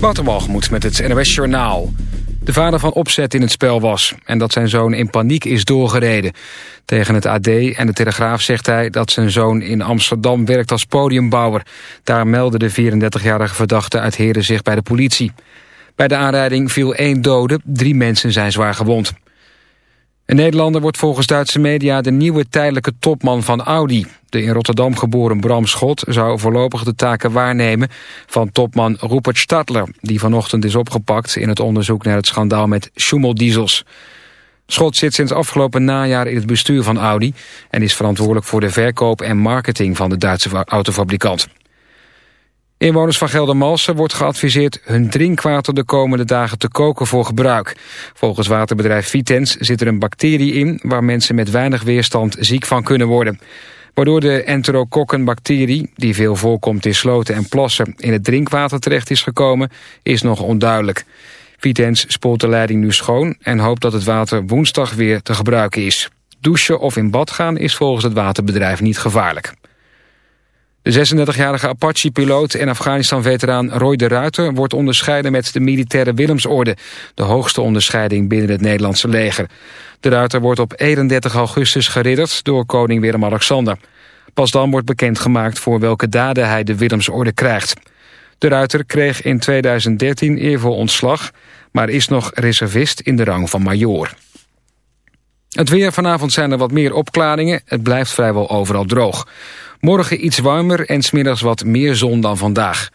Waterwalgemoed met het NOS Journaal. De vader van opzet in het spel was en dat zijn zoon in paniek is doorgereden. Tegen het AD en de Telegraaf zegt hij dat zijn zoon in Amsterdam werkt als podiumbouwer. Daar meldde de 34-jarige verdachte uit Heren zich bij de politie. Bij de aanrijding viel één dode, drie mensen zijn zwaar gewond. Een Nederlander wordt volgens Duitse media de nieuwe tijdelijke topman van Audi. De in Rotterdam geboren Bram Schot zou voorlopig de taken waarnemen van topman Rupert Stadler, die vanochtend is opgepakt in het onderzoek naar het schandaal met Schumel-diesels. Schot zit sinds afgelopen najaar in het bestuur van Audi en is verantwoordelijk voor de verkoop en marketing van de Duitse autofabrikant. Inwoners van Geldermalsen wordt geadviseerd hun drinkwater de komende dagen te koken voor gebruik. Volgens waterbedrijf Vitens zit er een bacterie in waar mensen met weinig weerstand ziek van kunnen worden. Waardoor de enterokokkenbacterie, die veel voorkomt in sloten en plassen, in het drinkwater terecht is gekomen, is nog onduidelijk. Vitens spoelt de leiding nu schoon en hoopt dat het water woensdag weer te gebruiken is. Douchen of in bad gaan is volgens het waterbedrijf niet gevaarlijk. De 36-jarige Apache-piloot en Afghanistan-veteraan Roy de Ruiter... wordt onderscheiden met de militaire Willemsorde... de hoogste onderscheiding binnen het Nederlandse leger. De Ruiter wordt op 31 augustus geridderd door koning Willem-Alexander. Pas dan wordt bekendgemaakt voor welke daden hij de Willemsorde krijgt. De Ruiter kreeg in 2013 eervol ontslag... maar is nog reservist in de rang van majoor. Het weer vanavond zijn er wat meer opklaringen. Het blijft vrijwel overal droog. Morgen iets warmer en smiddags wat meer zon dan vandaag.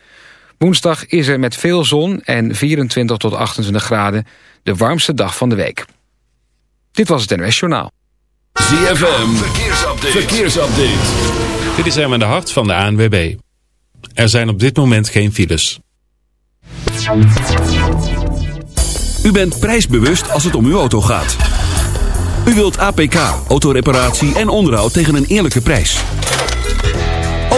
Woensdag is er met veel zon en 24 tot 28 graden de warmste dag van de week. Dit was het NOS Journaal. ZFM, verkeersupdate. verkeersupdate. Dit is Herman de Hart van de ANWB. Er zijn op dit moment geen files. U bent prijsbewust als het om uw auto gaat. U wilt APK, autoreparatie en onderhoud tegen een eerlijke prijs.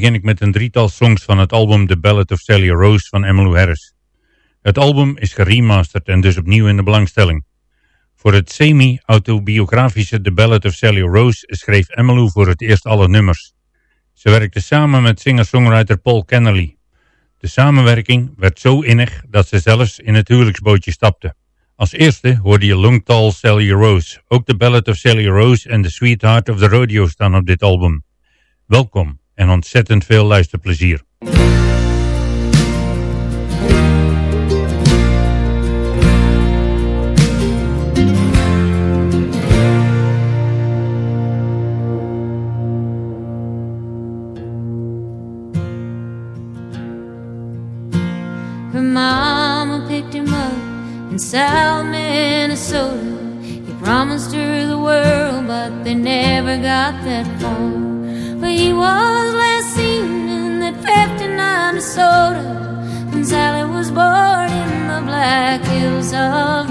Begin ik met een drietal songs van het album The Ballad of Sally Rose van Emmylou Harris. Het album is geremasterd en dus opnieuw in de belangstelling. Voor het semi-autobiografische The Ballad of Sally Rose schreef Emmylou voor het eerst alle nummers. Ze werkte samen met singer-songwriter Paul Kennerly. De samenwerking werd zo innig dat ze zelfs in het huwelijksbootje stapte. Als eerste hoorde je Long Tall Sally Rose. Ook The Ballad of Sally Rose en The Sweetheart of the Rodeo staan op dit album. Welkom en ontzettend veel luisterplezier. Mama picked him up in South Minnesota. He promised her the world, but they never got that far. But he was 59 DeSoto when Sally was born in the Black Hills of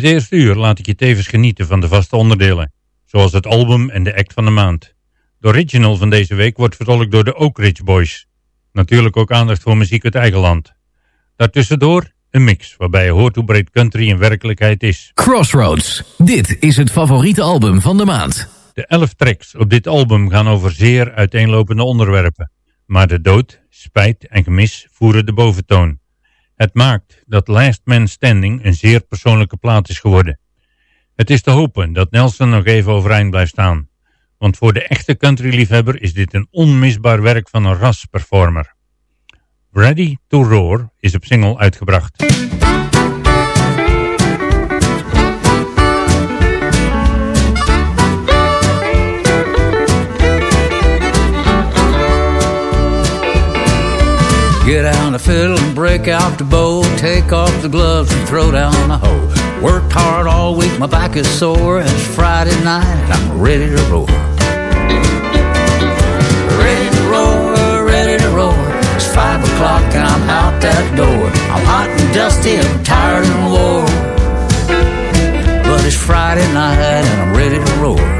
Dit eerste uur laat ik je tevens genieten van de vaste onderdelen, zoals het album en de act van de maand. De original van deze week wordt vertolkt door de Oak Ridge Boys. Natuurlijk ook aandacht voor muziek uit eigen land. Daartussendoor een mix, waarbij je hoort hoe breed country in werkelijkheid is. Crossroads. Dit is het favoriete album van de maand. De elf tracks op dit album gaan over zeer uiteenlopende onderwerpen. Maar de dood, spijt en gemis voeren de boventoon. Het maakt dat Last Man Standing een zeer persoonlijke plaat is geworden. Het is te hopen dat Nelson nog even overeind blijft staan. Want voor de echte countryliefhebber is dit een onmisbaar werk van een rasperformer. Ready to Roar is op single uitgebracht. Get out the fiddle and break out the bow. Take off the gloves and throw down the hoe. Worked hard all week, my back is sore. It's Friday night, I'm ready to roar. Ready to roar, ready to roar. It's five o'clock and I'm out that door. I'm hot and dusty, I'm tired and wore. But it's Friday night and I'm ready to roar.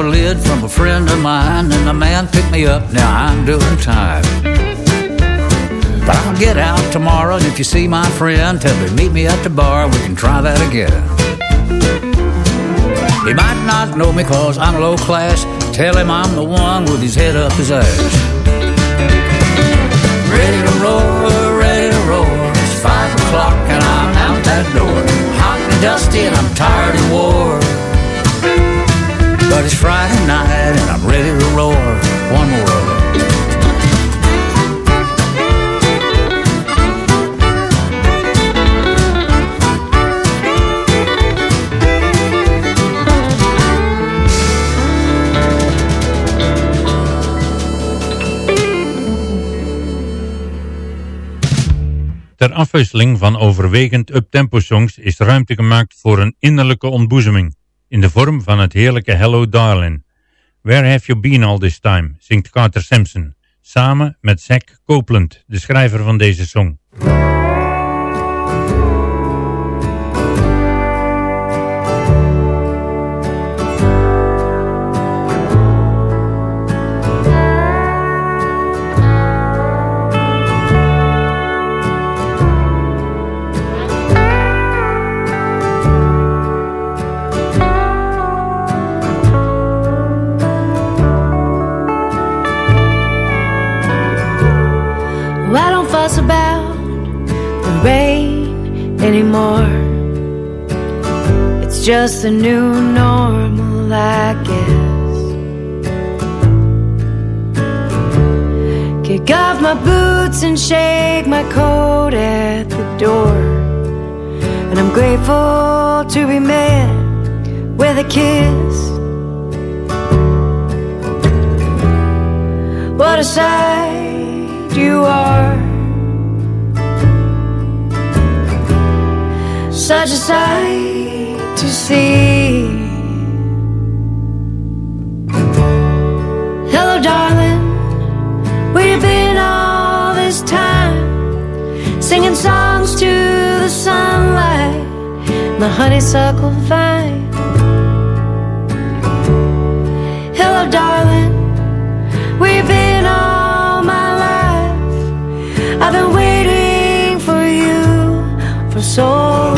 A lid from a friend of mine, and the man picked me up. Now I'm doing time. But I'll get out tomorrow, and if you see my friend, tell him meet me at the bar. We can try that again. He might not know me cause I'm low class. Tell him I'm the one with his head up his ass. Ready to roar, ready to roar. It's five o'clock and I'm out that door. Hot and dusty and I'm tired and wore. But it's Friday night and I'm ready to roar. One more. Ter afwisseling van overwegend uptempo songs is ruimte gemaakt voor een innerlijke ontboezeming in de vorm van het heerlijke Hello Darling. Where Have You Been All This Time, zingt Carter Sampson, samen met Zack Copeland, de schrijver van deze song. Just the new normal, I guess. Kick off my boots and shake my coat at the door. And I'm grateful to be met with a kiss. What a sight you are. Such a sight to see. Hello, darling. Where you been all this time? Singing songs to the sunlight, the honeysuckle vine. Hello, darling. Where you been all my life? I've been waiting Chuck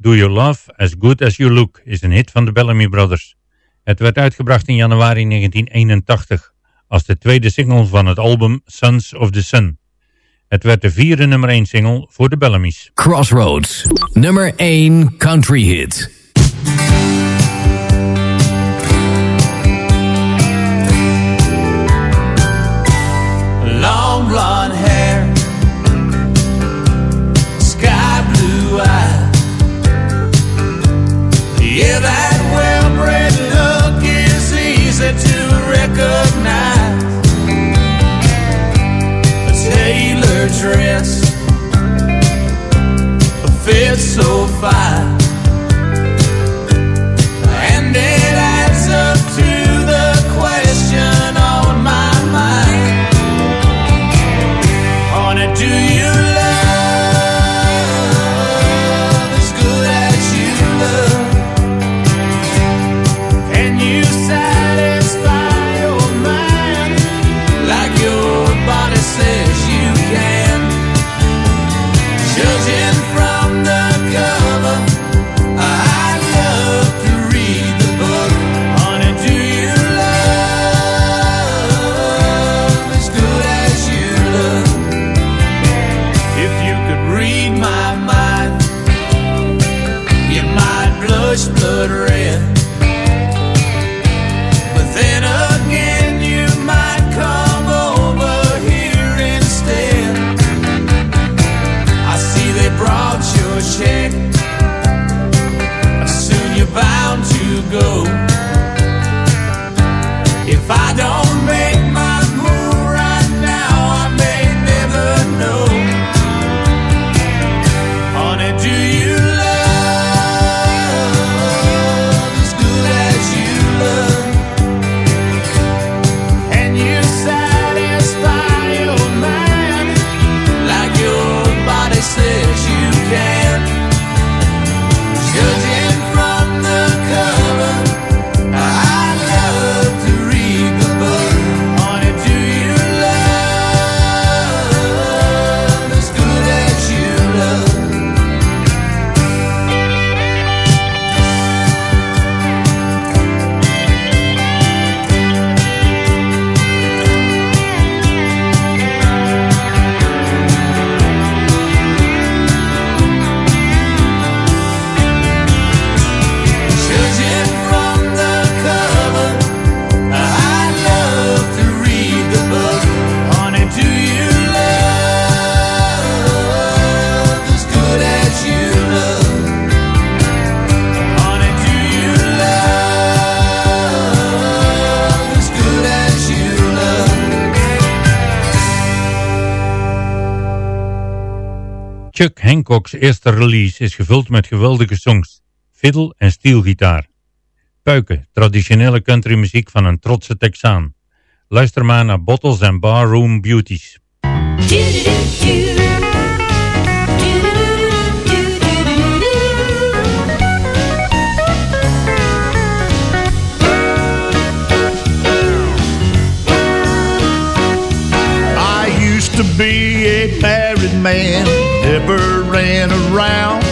Do You Love As Good As You Look is een hit van de Bellamy Brothers. Het werd uitgebracht in januari 1981 als de tweede single van het album Sons of the Sun. Het werd de vierde nummer 1 single voor de Bellamy's. Crossroads, nummer 1 country hit. Hancock's eerste release is gevuld met geweldige songs, fiddle en steelgitaar. Puiken, traditionele countrymuziek van een trotse Texaan. Luister maar naar Bottles and Barroom Beauties. I used to be man, never ran around.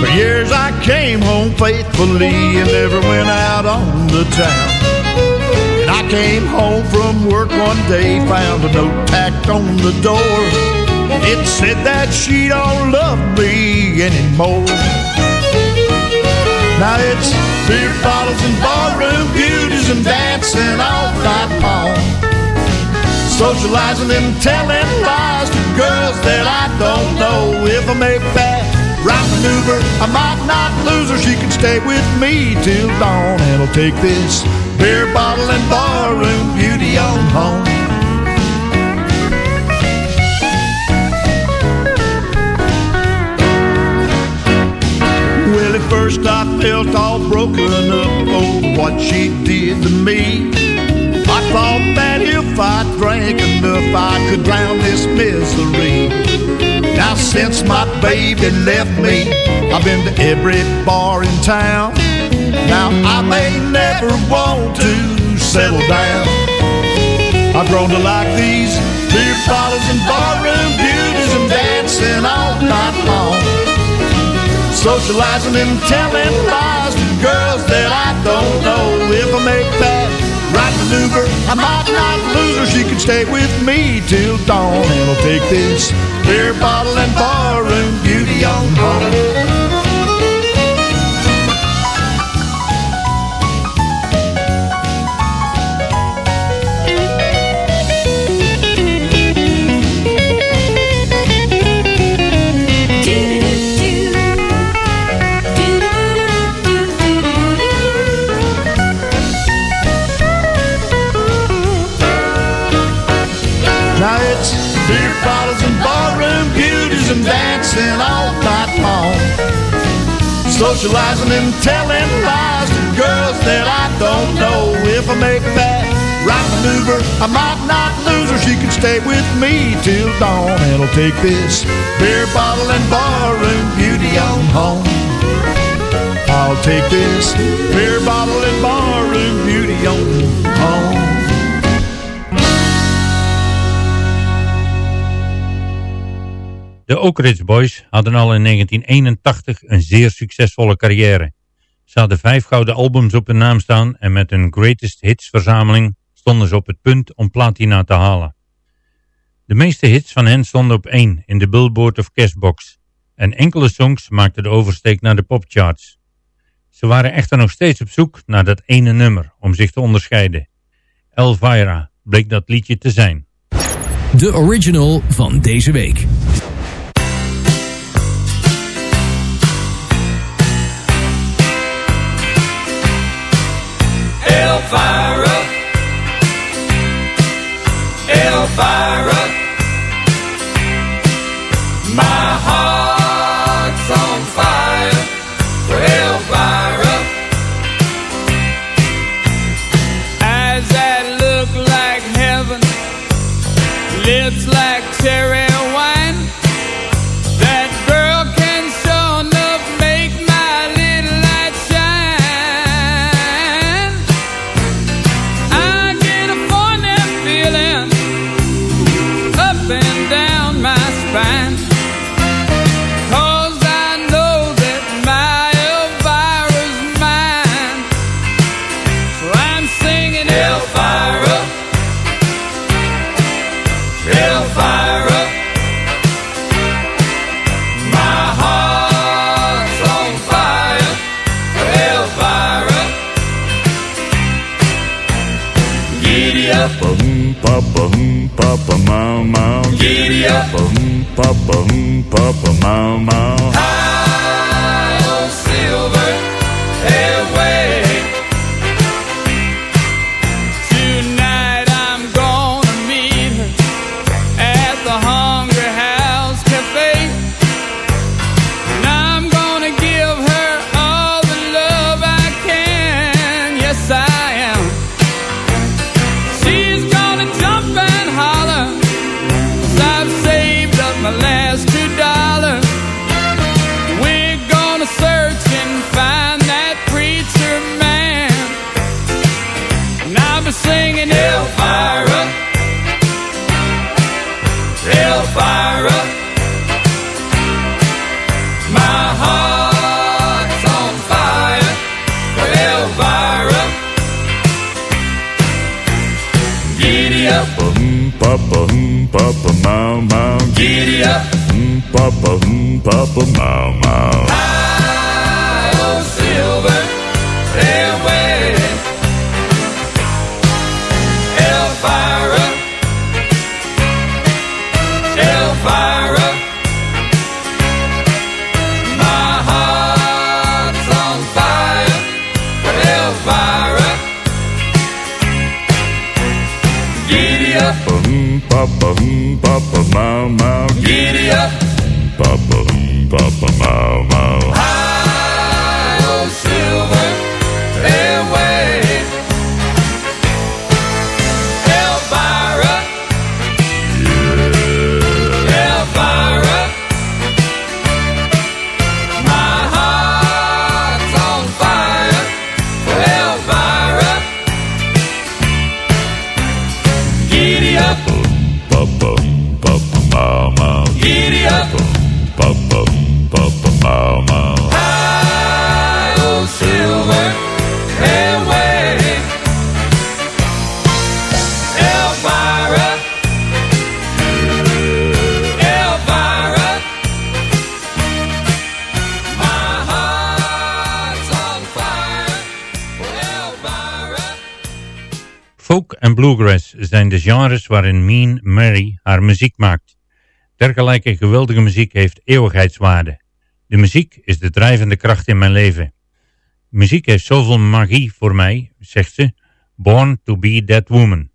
For years I came home faithfully and never went out on the town. And I came home from work one day, found a note tacked on the door. It said that she don't love me anymore. Now it's beer bottles and barroom beauties and dancing all night long. Socializing and telling lies to girls that I don't know. If I make that right maneuver, I might not lose her. She can stay with me till dawn, and I'll take this beer bottle and barroom beauty on home. Well, at first I felt all broken up over what she did to me. Thought that if I drank enough, I could drown this misery. Now, since my baby left me, I've been to every bar in town. Now, I may never want to settle down. I've grown to like these beer bottles and barroom beauties and dancing all night long. Socializing and telling lies to girls that I don't know. If I make that maneuver, I might not lose her. She can stay with me till dawn, and I'll take this beer bottle and barroom beauty on home. Dancing all night long. Socializing and telling lies to girls that I don't know. If I make that right maneuver, I might not lose her. She can stay with me till dawn, and I'll take this beer bottle and barroom beauty on home. I'll take this beer bottle and barroom beauty on home. De Oak Ridge Boys hadden al in 1981 een zeer succesvolle carrière. Ze hadden vijf gouden albums op hun naam staan en met hun Greatest Hits verzameling stonden ze op het punt om platina te halen. De meeste hits van hen stonden op één in de Billboard of Cashbox en enkele songs maakten de oversteek naar de popcharts. Ze waren echter nog steeds op zoek naar dat ene nummer om zich te onderscheiden. Elvira bleek dat liedje te zijn. De original van deze week. Pa, bum, pa, pa, mau, mau. giddy up. Bum, pa, bum, pa, pa, mau, mau. High de genres waarin Mean Mary haar muziek maakt. Dergelijke geweldige muziek heeft eeuwigheidswaarde. De muziek is de drijvende kracht in mijn leven. Muziek heeft zoveel magie voor mij, zegt ze. Born to be that woman.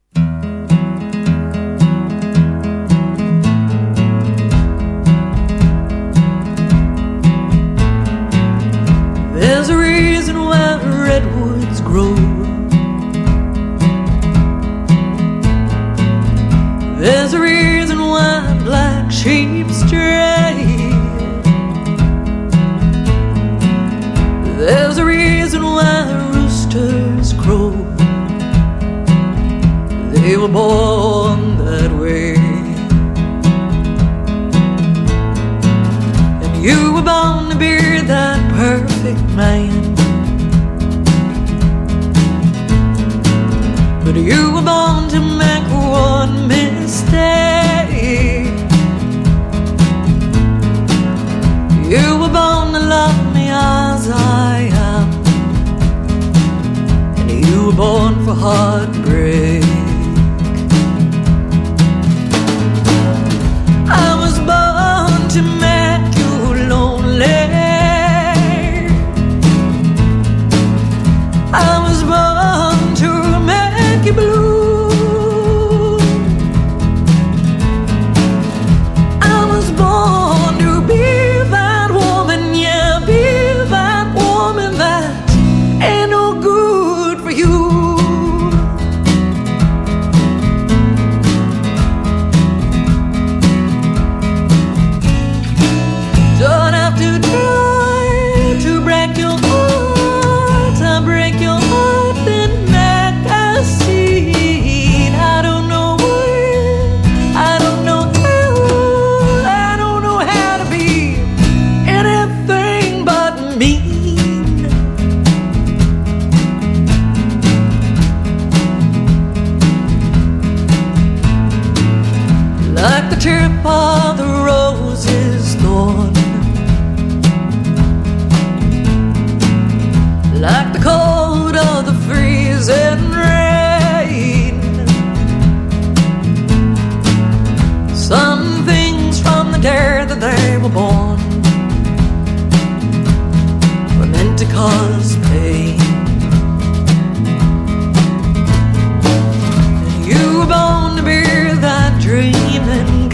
There's a reason why black sheep stray. There's a reason why roosters crow. They were born that way. And you were born to be that perfect man. But you were born to make one mistake. You were born to love me as I am. And you were born for heartbreak. I was born to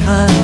time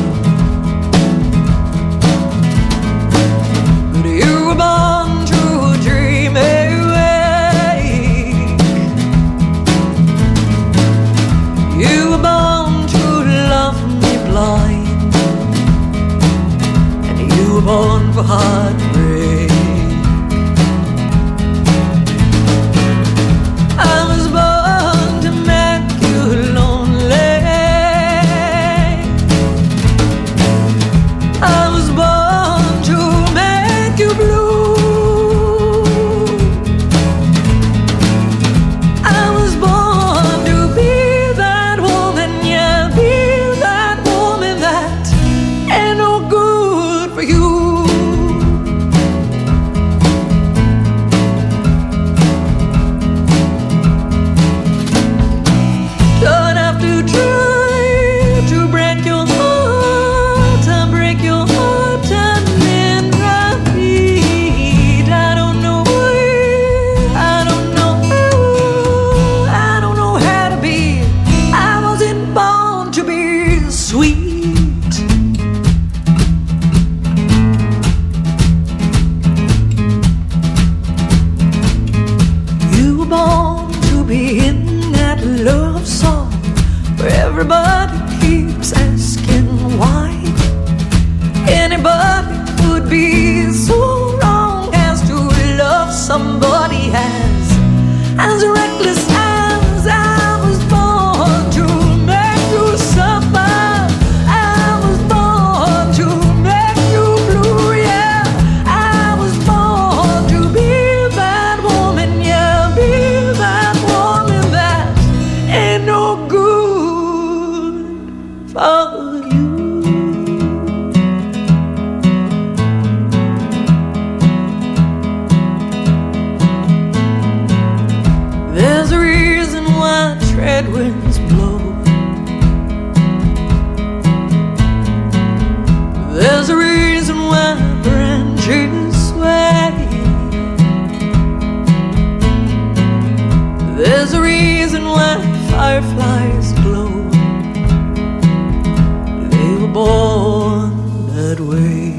trade winds blow. There's a reason why branches sway. There's a reason why fireflies glow. They were born that way.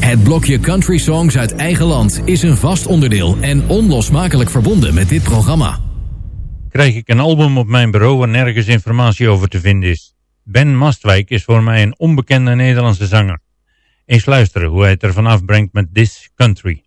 Het blokje country songs uit eigen land is een vast onderdeel en onlosmakelijk verbonden met dit programma. Krijg ik een album op mijn bureau waar nergens informatie over te vinden is. Ben Mastwijk is voor mij een onbekende Nederlandse zanger. Eens luisteren hoe hij het ervan afbrengt met This Country.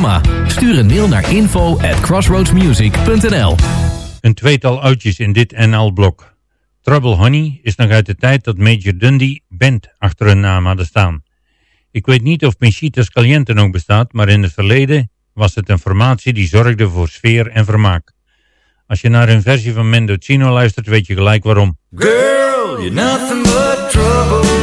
Programma? Stuur een mail naar info at crossroadsmusic.nl Een tweetal oudjes in dit NL-blok. Trouble Honey is nog uit de tijd dat Major Dundee band achter hun naam hadden staan. Ik weet niet of Pinchitas Caliente nog bestaat, maar in het verleden was het een formatie die zorgde voor sfeer en vermaak. Als je naar hun versie van Mendocino luistert, weet je gelijk waarom. Girl, you're nothing but trouble.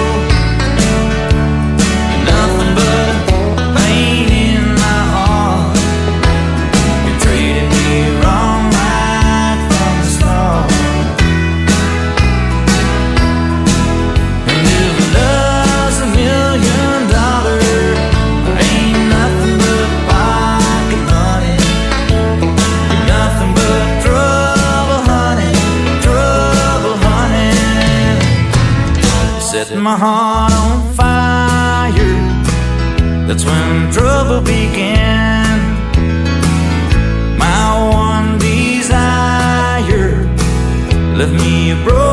heart on fire. That's when trouble began. My one desire left me broken.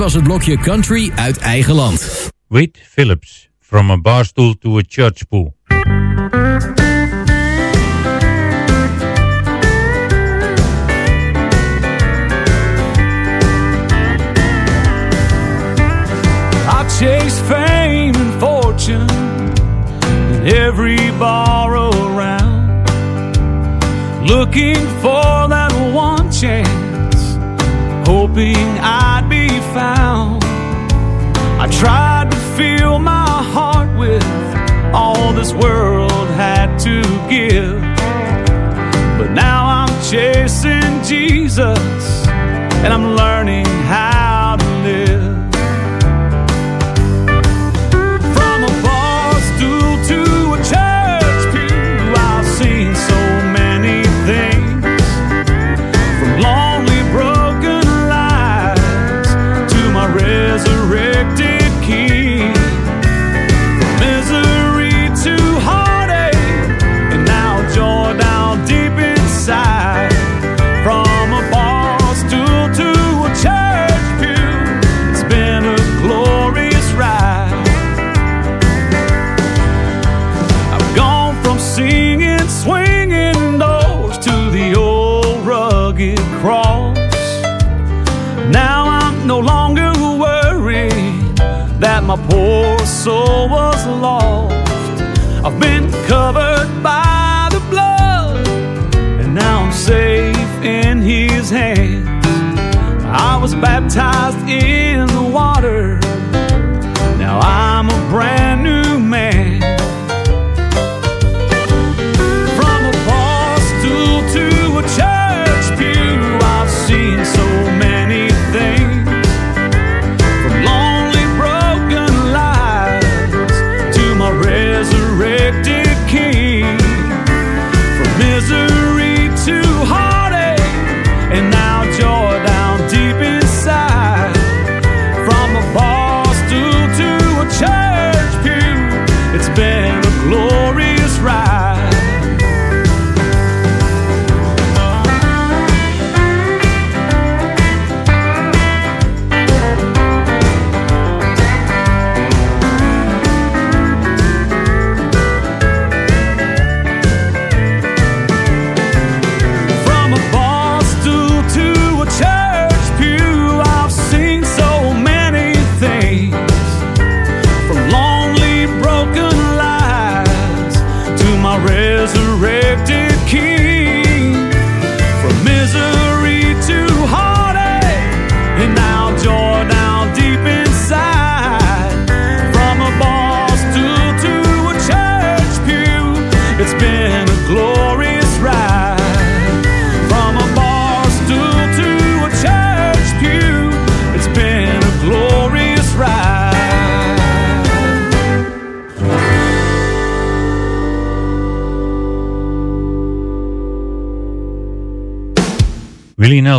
Was het blokje country uit eigen land. Wade Phillips, From a Barstool to a Church Pool. I chase fame and fortune in every bar around, looking for that one chance, hoping. I tried to fill my heart with all this world had to give, but now I'm chasing Jesus and I'm learning my poor soul was lost.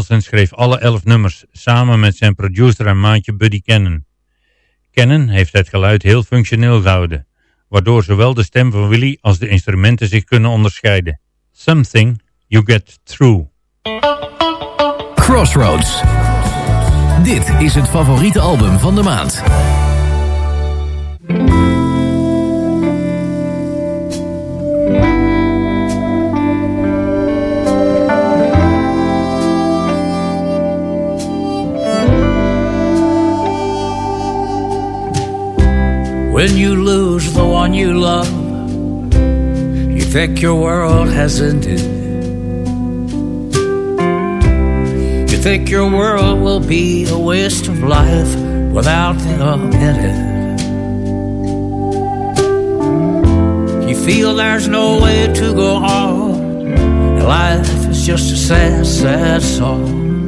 Nelson schreef alle elf nummers samen met zijn producer en maatje Buddy Cannon. Cannon heeft het geluid heel functioneel gehouden, waardoor zowel de stem van Willie als de instrumenten zich kunnen onderscheiden. Something You Get Through. Crossroads. Dit is het favoriete album van de maand. When you lose the one you love, you think your world has ended. You think your world will be a waste of life without them in it. You feel there's no way to go on, life is just a sad, sad song.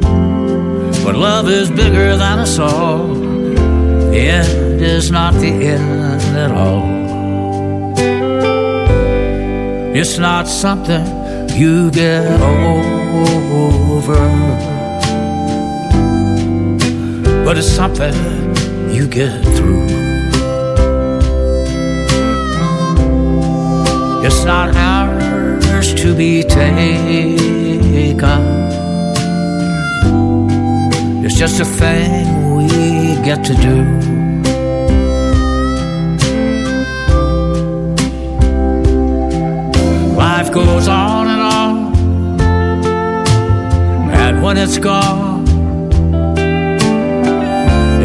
But love is bigger than us all. The end is not the end at all. It's not something you get over, but it's something you get through. It's not ours to be taken. It's It's just a thing we get to do. When it's gone,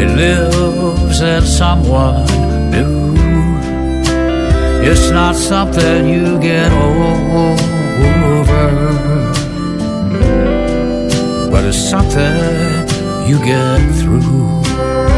it lives in someone new. It's not something you get over, but it's something you get through.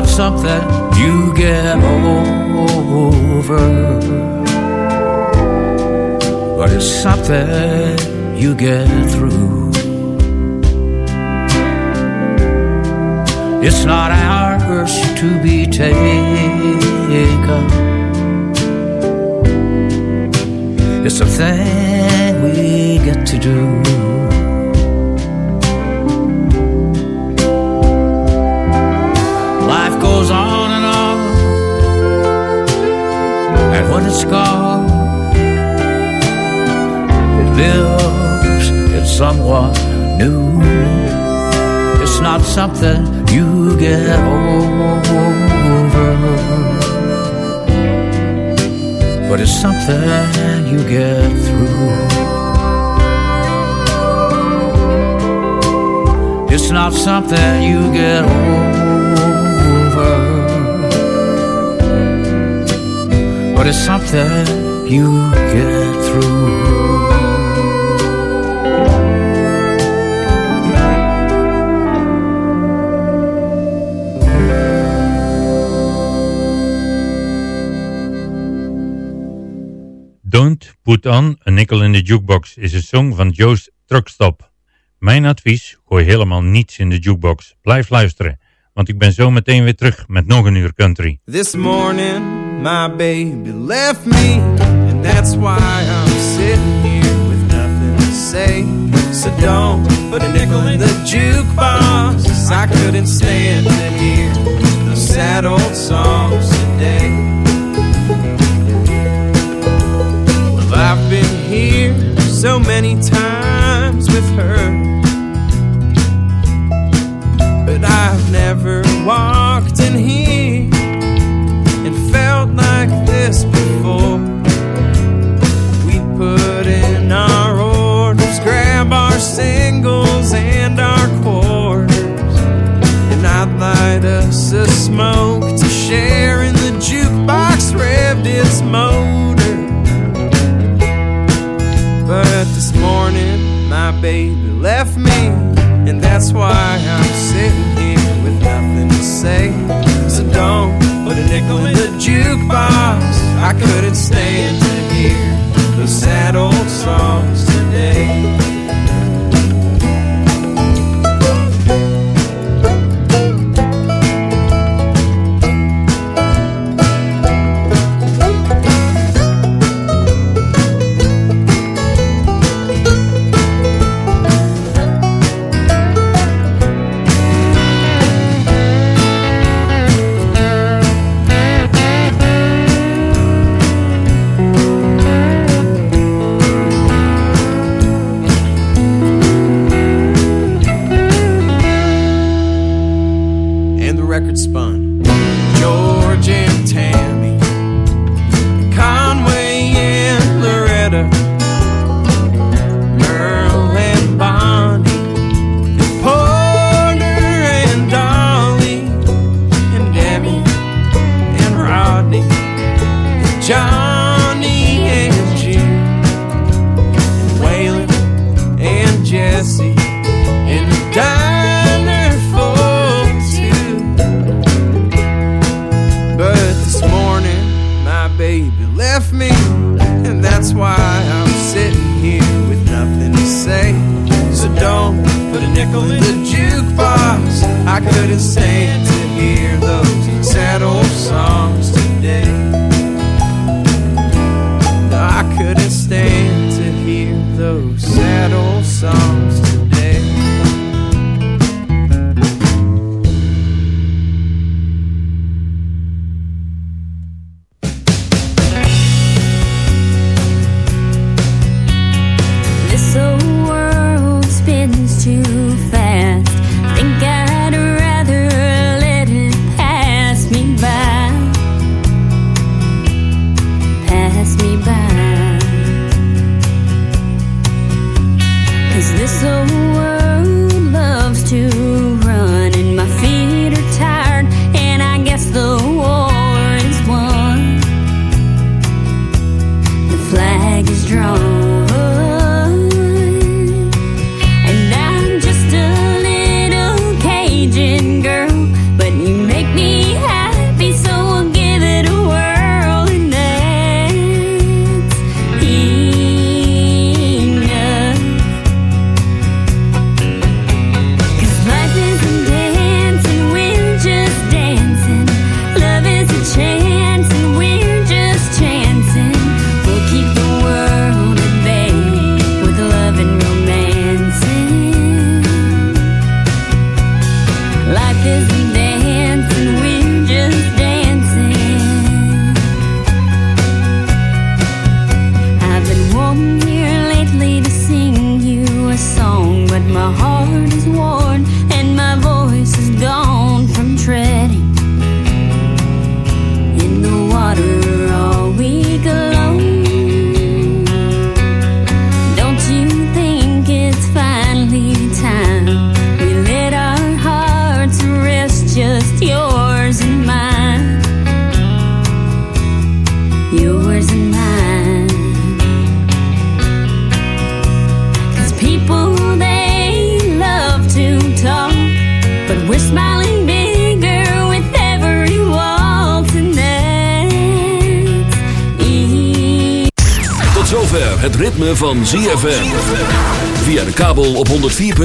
Not something you get over, but it's something you get through. It's not ours to be taken. It's a thing we get to do. Gone, it lives in someone new. It's not something you get over, but it's something you get through. It's not something you get over, but it's something you get through. Don't Put On a Nickel in the Jukebox is een song van Joe's Truckstop. Mijn advies, gooi helemaal niets in de jukebox. Blijf luisteren, want ik ben zo meteen weer terug met nog een uur country. This morning, my baby left me, and that's why I'm sitting here with nothing to say. So don't put a nickel in the jukebox. I couldn't stand to hear those sad old songs today. Well, I've been here so many times with her, but I've never walked in here smoke to share in the jukebox revved its motor. But this morning, my baby left me, and that's why I'm sitting here with nothing to say. So don't put a nickel in the jukebox. I couldn't stand to hear those sad old songs today.